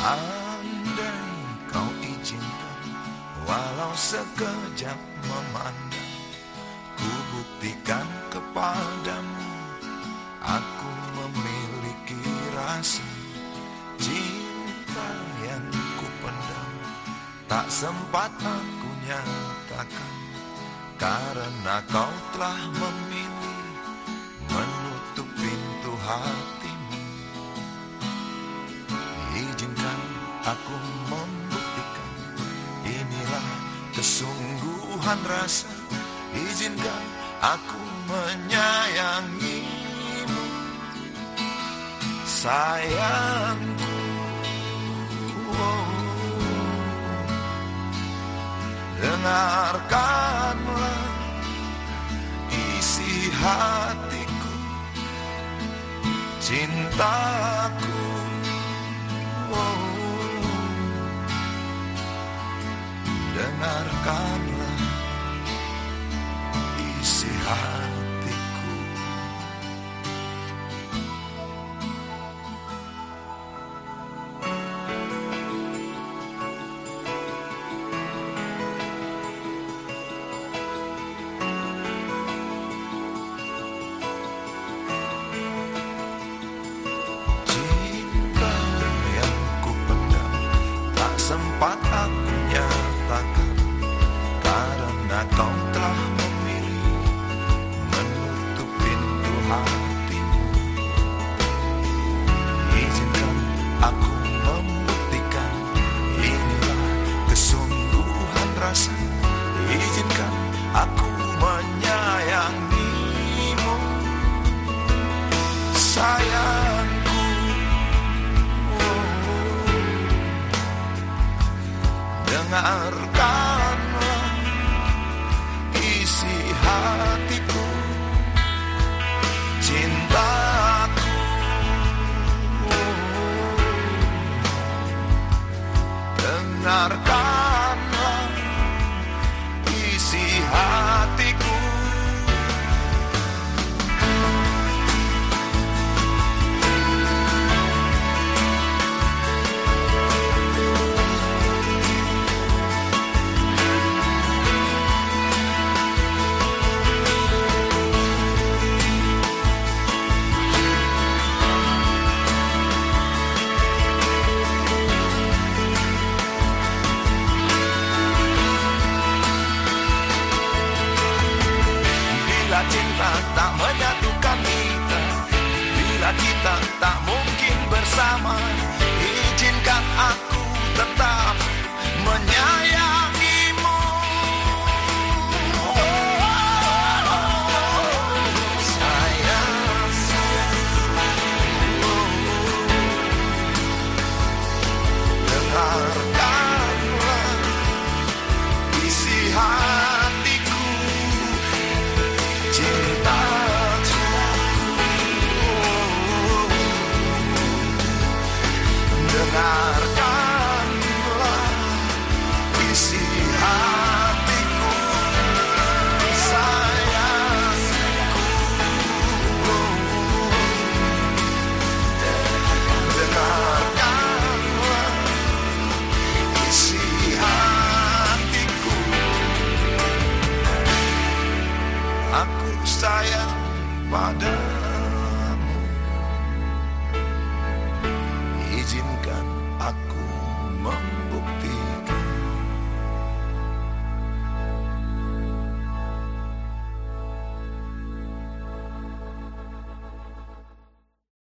Andai kau izinkan Walau sekejap memandang Ku buktikan kepadamu Aku memiliki rasa Cinta yang ku pendam. Tak sempat aku nyatakan Karena kau telah memilih Menutup pintu hatimu aku membuktikan Inilah kesungguhan rasa. Izinkan aku menyayangimu. Sayangku. Dengarkanlah isi hatiku. Cintaku Dengarkanlah isi hatiku. Cinta yang ku pendam Tak sempat aku Kau telah memilih Menutup pintu hatimu. Izinkan aku membuktikan Inilah kesungguhan rasa. Izinkan aku menyayangimu. Sayangku. Dengarkanlah someone Dengarkanlah Izinkan aku mem